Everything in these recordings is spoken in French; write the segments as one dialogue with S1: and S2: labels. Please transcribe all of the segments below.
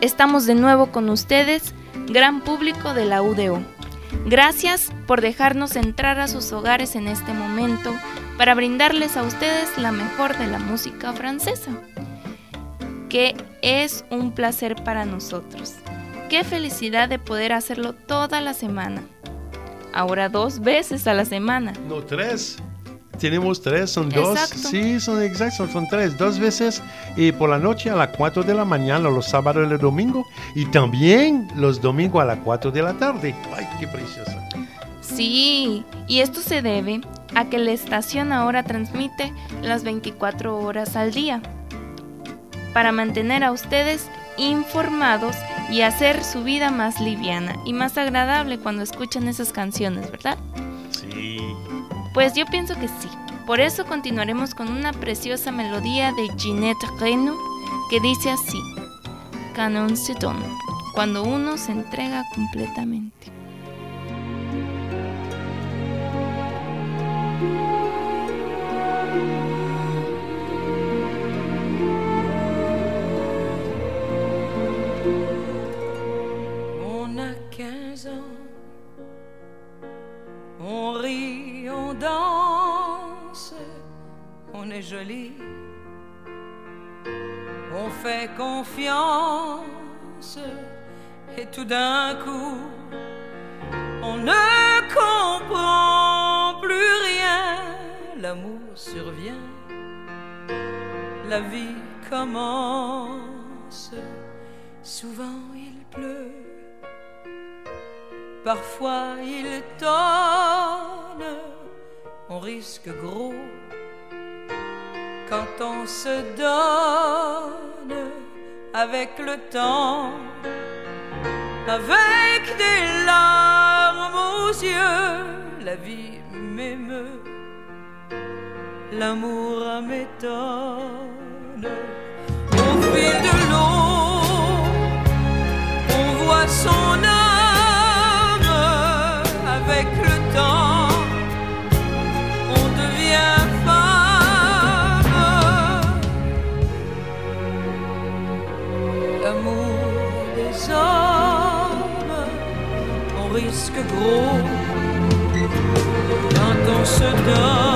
S1: Estamos de nuevo con ustedes, gran público de la UDO. Gracias por dejarnos entrar a sus hogares en este momento para brindarles a ustedes la mejor de la música francesa, que es un placer para nosotros. Qué felicidad de poder hacerlo toda la semana. Ahora dos veces a la semana.
S2: No, tres. Tenemos tres, son dos. Sí, son exactos, son tres. Dos veces y por la noche a las 4 de la mañana, los sábados y los domingos. Y también los domingos a las 4 de la tarde. ¡Ay, qué precioso!
S1: Sí, y esto se debe a que la estación ahora transmite las 24 horas al día. Para mantener a ustedes informados y hacer su vida más liviana y más agradable cuando escuchan esas canciones, ¿verdad?
S2: Sí.
S1: Pues yo pienso que sí. Por eso continuaremos con una preciosa melodía de Ginette Reno que dice así: Canon Seton, cuando uno se entrega completamente.
S3: On est joli, on fait confiance, et tout d'un coup, on ne comprend plus rien, l'amour survient, la vie commence, souvent il pleut. Parfois il tonne, on risque gros quand on se donne avec le temps, avec des larmes aux yeux, la vie m'émeut, l'amour m'étonne. Au fil de l'eau, on voit son âme des hommes, on risque gros. Quand on se donne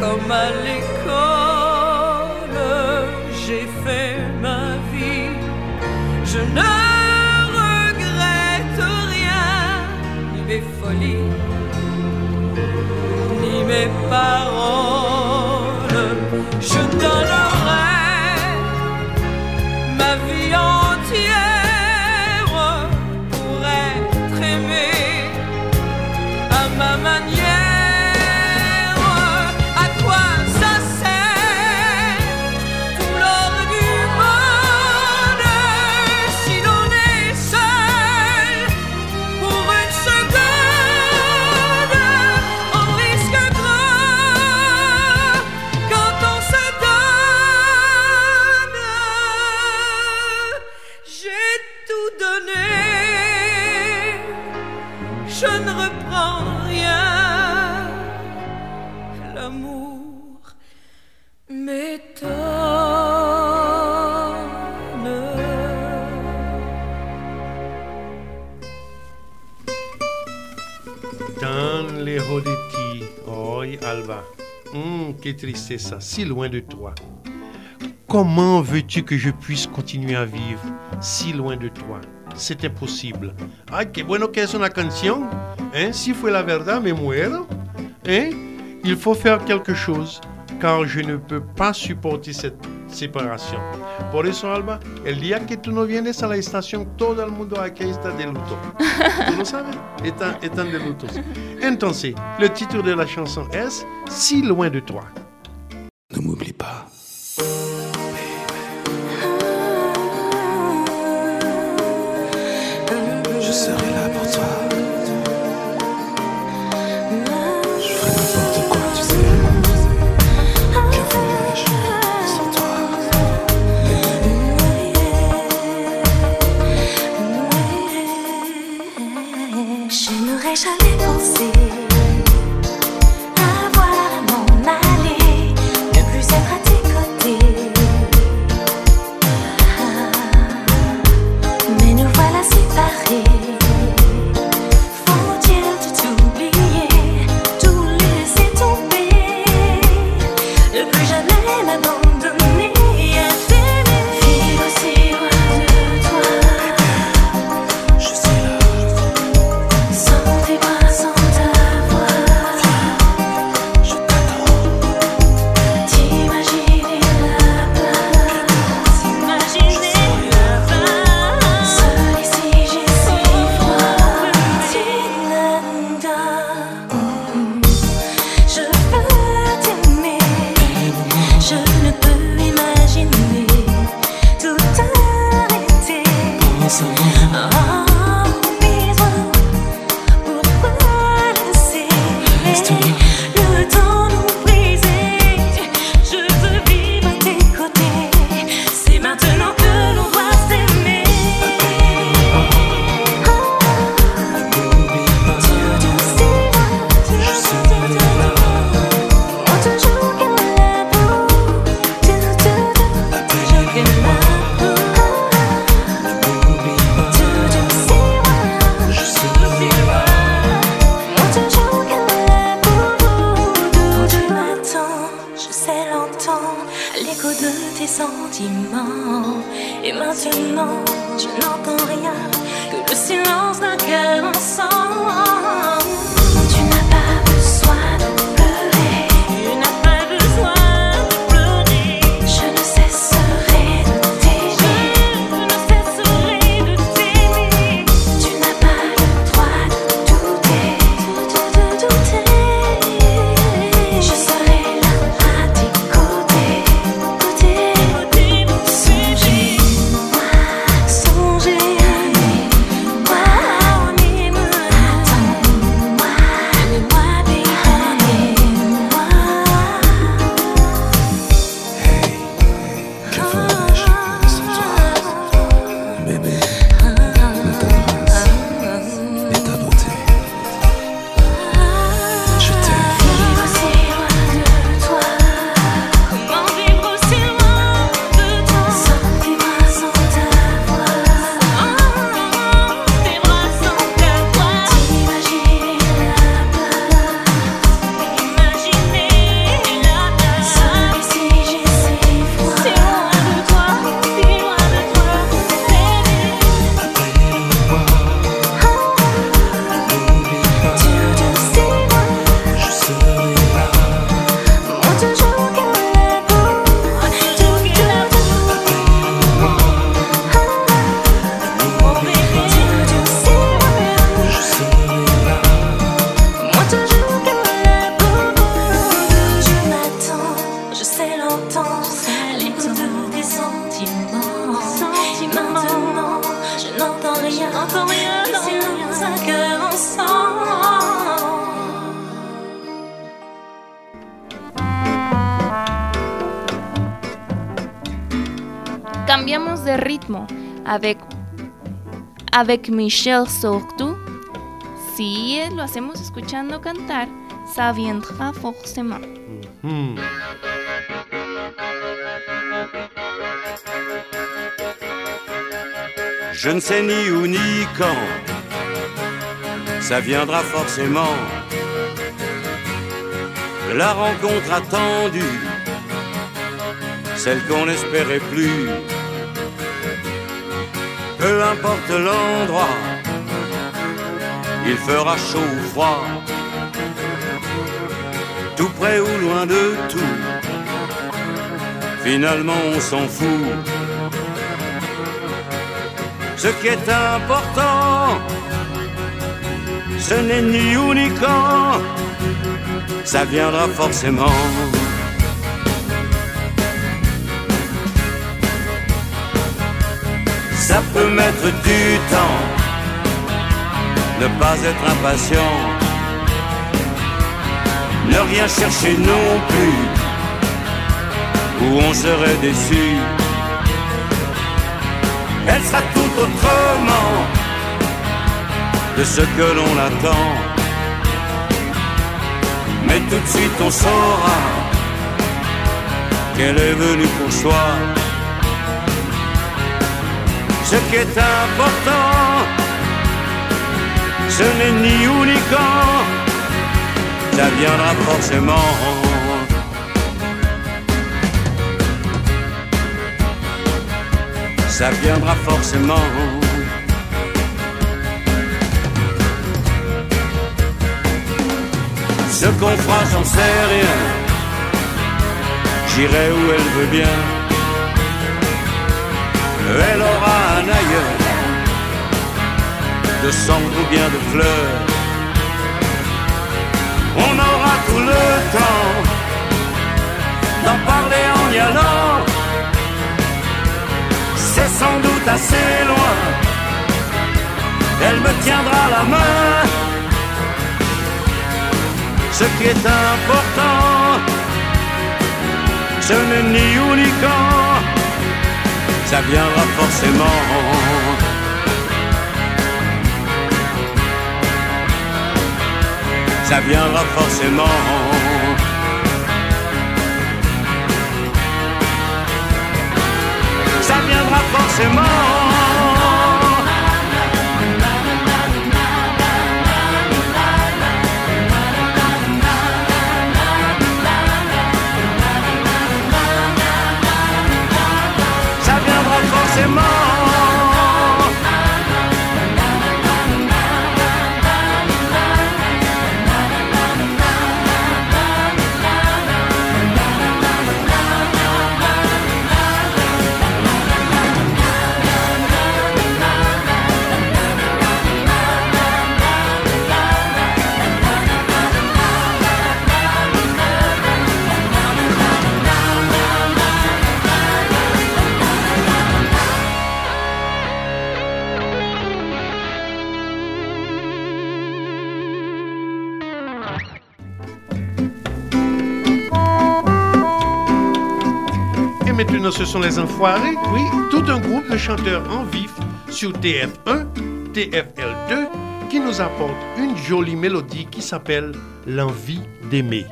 S3: comme à l'école, j'ai fait ma vie. Je ne regrette rien, ni mes folies, ni mes paroles. Je donnerai
S2: tristesse, si loin de toi. Comment veux-tu que je puisse continuer à vivre si loin de toi? C'est imposible. Ay, qué bueno que es una canción. Hein? Si fue la verdad, me muero. Hein? Il faut faire quelque chose car je ne peux pas supporter cette séparation. Por eso, Alba, el día que tú no vienes a la estación, todo el mundo aquí está de luto. ¿Tú lo sabes? Están, están de luto. Entonces, le título de la chanson es Si loin de toi
S4: ne m'oublie pas.
S1: avec, avec Michel surtout, si lo hacemos escuchando cantar, ça viendra forcément.
S5: Je ne sais ni où ni quand, ça viendra forcément. La rencontre attendue, celle qu'on n'espérait plus peu importe l'endroit, il fera chaud ou froid, tout près ou loin de tout. Finalement, on s'en fout. Ce qui est important, ce n'est ni où ni quand, ça viendra forcément. Ça peut mettre du temps, ne pas être impatient, ne rien chercher non plus, où on serait déçu. Elle sera tout autrement de ce que l'on attend. Mais tout de suite on saura qu'elle est venue pour soi. Ce qui est important, ce n'est ni où ni quand, ça viendra forcément. Ça viendra forcément. Ce qu'on fera, j'en sais rien. J'irai où elle veut bien. Elle aura un ailleurs de sang ou bien de fleurs. On aura tout le temps d'en parler en y allant. C'est sans doute assez loin. Elle me tiendra la main ce qui est important. Ce n'est ni où ni quand, ça viendra forcément. Ça viendra forcément. Ça viendra forcément.
S2: Maintenant, ce sont les Enfoirés, oui, tout un groupe de chanteurs en vif sur TF1, TFL2, qui nous apporte une jolie mélodie qui s'appelle L'envie d'aimer.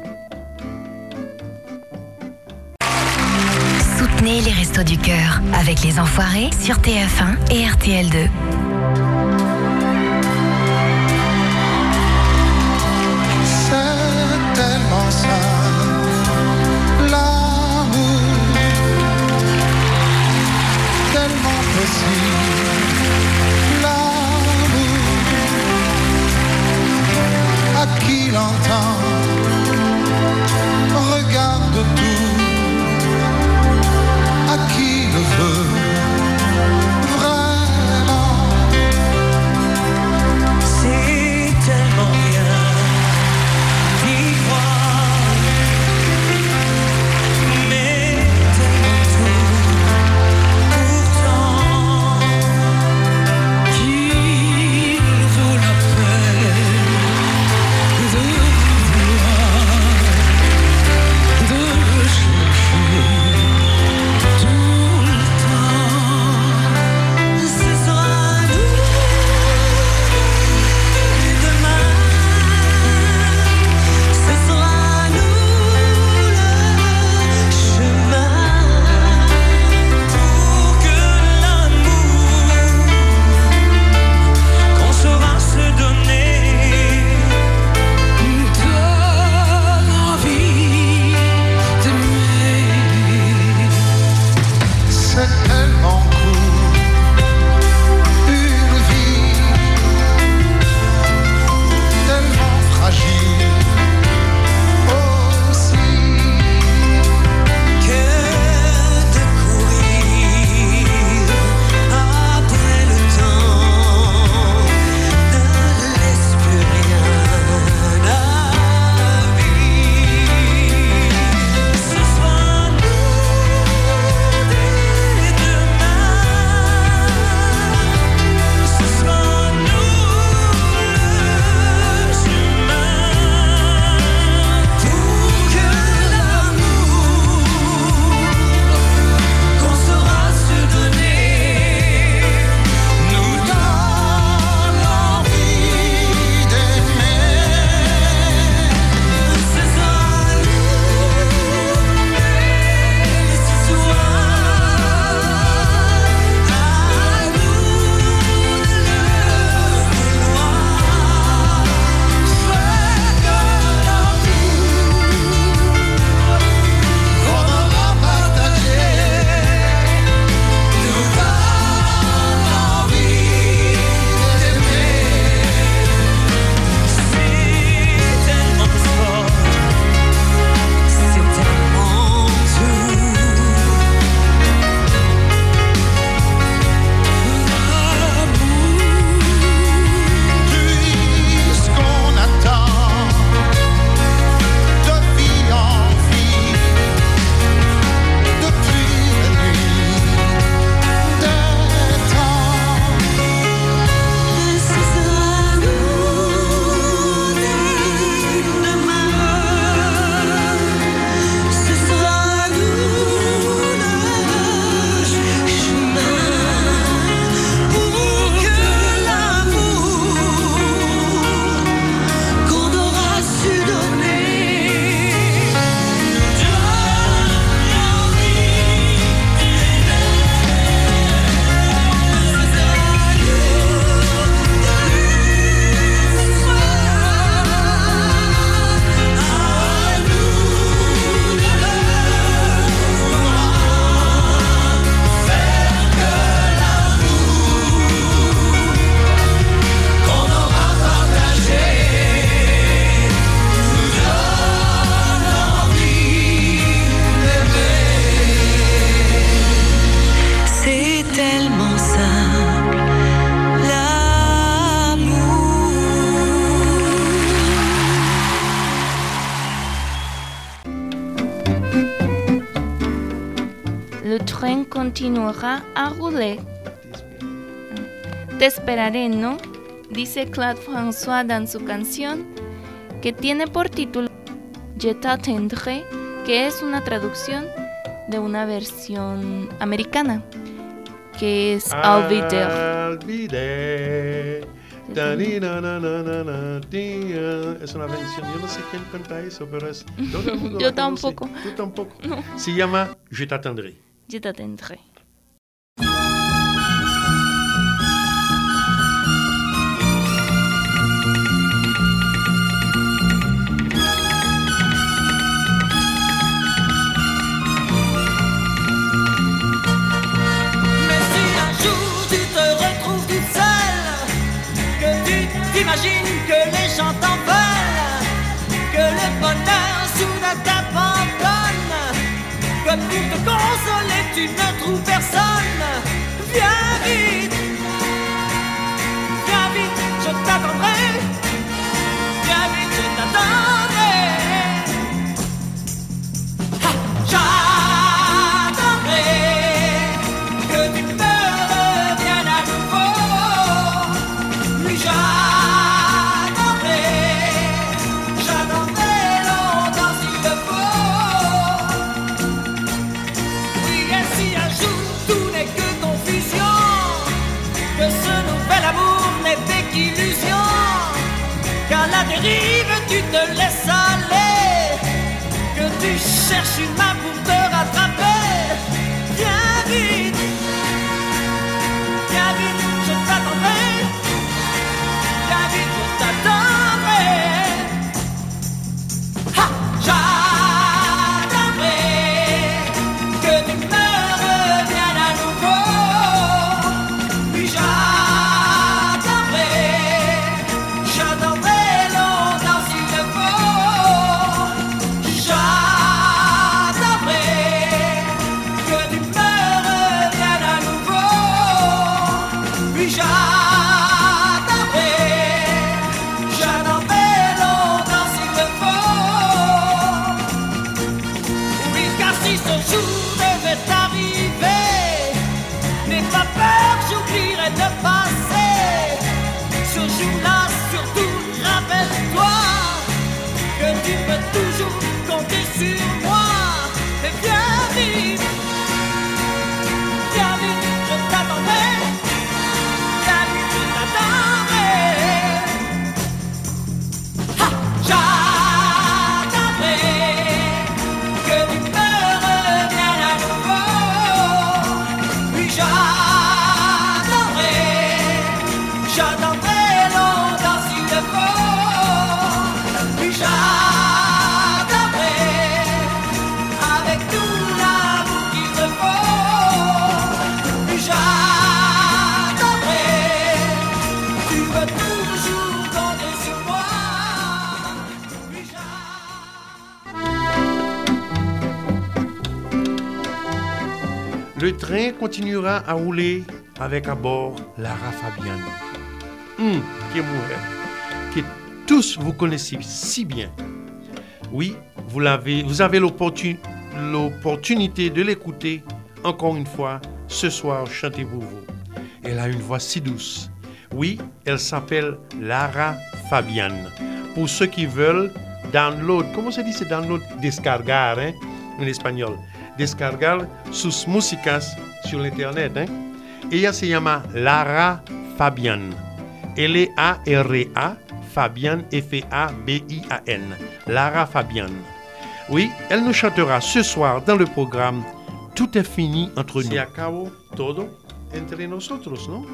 S6: Soutenez les Restos du Cœur avec les Enfoirés sur TF1 et RTL2.
S1: Continuera a rouler. Te esperaré, ¿no? Dice Claude François dans su canción, que tiene por título Je t'attendrai, que es una traducción de una versión americana, que es I'll be there.
S2: I'll be there. Es una versión, yo no sé quién canta eso, pero es. todo el mundo
S1: Yo
S2: la conoce.
S1: tampoco.
S2: Tú tampoco. Se llama Je t'attendrai.
S1: Je t'attendrai.
S7: T'en veulent, que le bonheur soudain t'abandonne, que pour te consoler tu ne trouves personne, viens vite,
S2: continuera à rouler avec à bord Lara Fabian. Hum, que mujer, que tous vous connaissez si bien. Oui, vous, l'avez, vous avez l'opportun- l'opportunité de l'écouter encore une fois ce soir chantez pour vous. Elle a une voix si douce. Oui, elle s'appelle Lara Fabian. Pour ceux qui veulent download, comment se dit c'est download? Descargar, hein, en espagnol. Descargar sus músicas sur l'internet, hein. Ella se llama Lara Fabian. L-A-R-A, Fabian, F-A-B-I-A-N. Lara Fabian. Oui, elle nous chantera ce soir dans le programme Tout est fini entre nous. Se acabó todo entre nosotros, ¿no?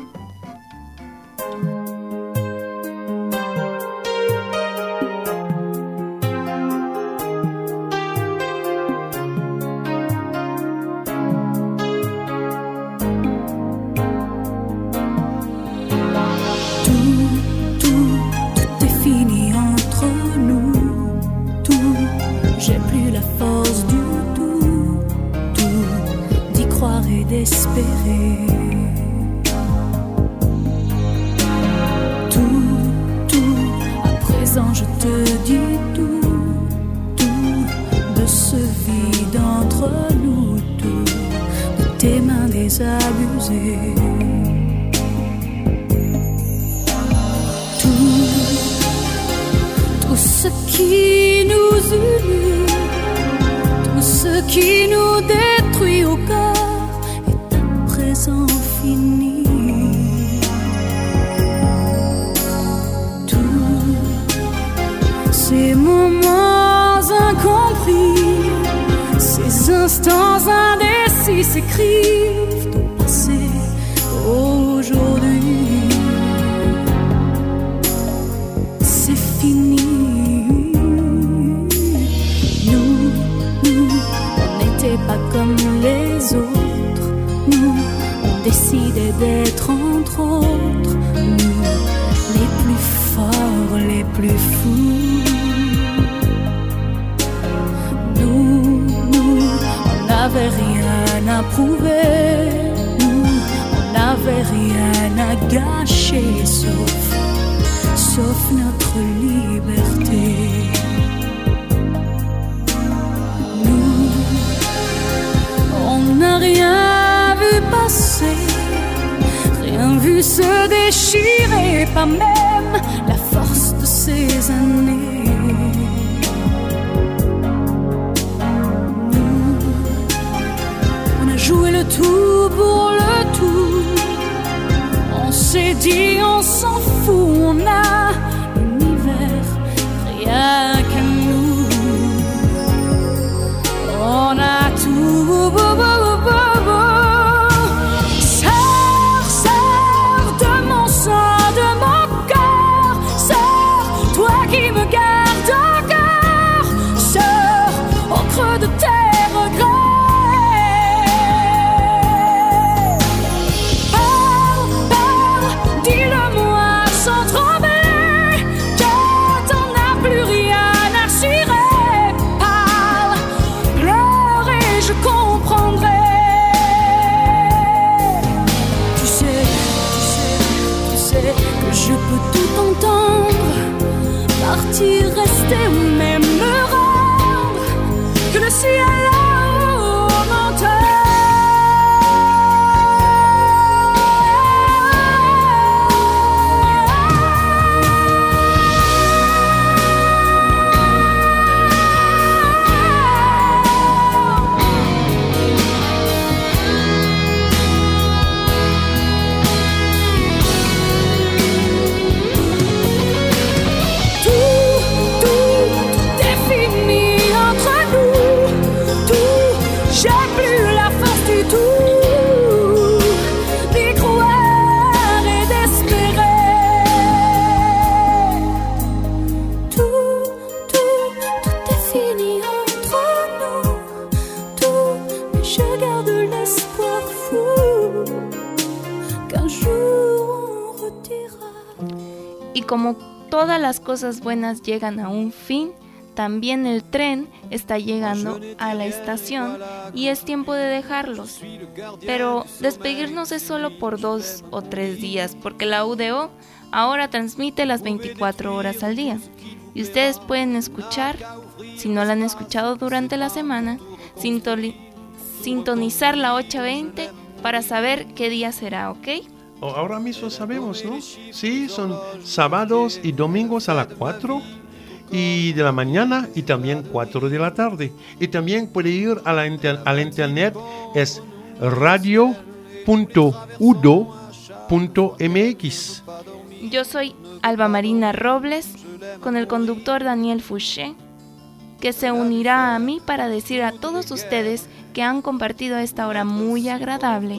S8: D'espérer. Tout, tout, à présent je te dis tout. Tout, de ce vide entre nous. Tout, tes mains désabusées. Tout, tout ce qui nous unit, tout ce qui nous détruit ces instants indécis s'écrivent au passé, aujourd'hui. C'est fini. Nous, nous, on n'était pas comme les autres. Nous, on décidait d'être entre autres. On n'avait rien à gâcher sauf, sauf notre liberté. Nous, on n'a rien vu passer, rien vu se déchirer, pas même la force de ces années. Tout pour le tout. On s'est dit, on s'en fout, on a l'univers rien qu'à nous. On a tout.
S1: Las cosas buenas llegan a un fin, también el tren está llegando a la estación y es tiempo de dejarlos. Pero despedirnos es solo por dos o tres días, porque la UDO ahora transmite las 24 horas al día. Y ustedes pueden escuchar, si no la han escuchado durante la semana, sintonizar la 820 para saber qué día será, ¿ok?
S2: Oh, ahora mismo sabemos, ¿no? Sí, son sábados y domingos a las 4 y de la mañana y también 4 de la tarde. Y también puede ir a la, internet, es radio.udo.mx.
S1: Yo soy Alba Marina Robles con el conductor Daniel Fouché, que se unirá a mí para decir a todos ustedes que han compartido esta hora muy agradable.